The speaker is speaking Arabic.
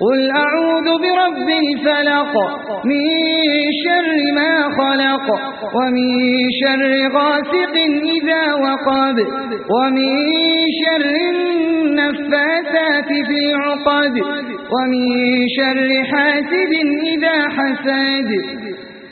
قل أعوذ برب الفلق من شر ما خلق ومن شر غاسق إذا وقب ومن شر النفاثات في عقد ومن شر حاسد إذا حسد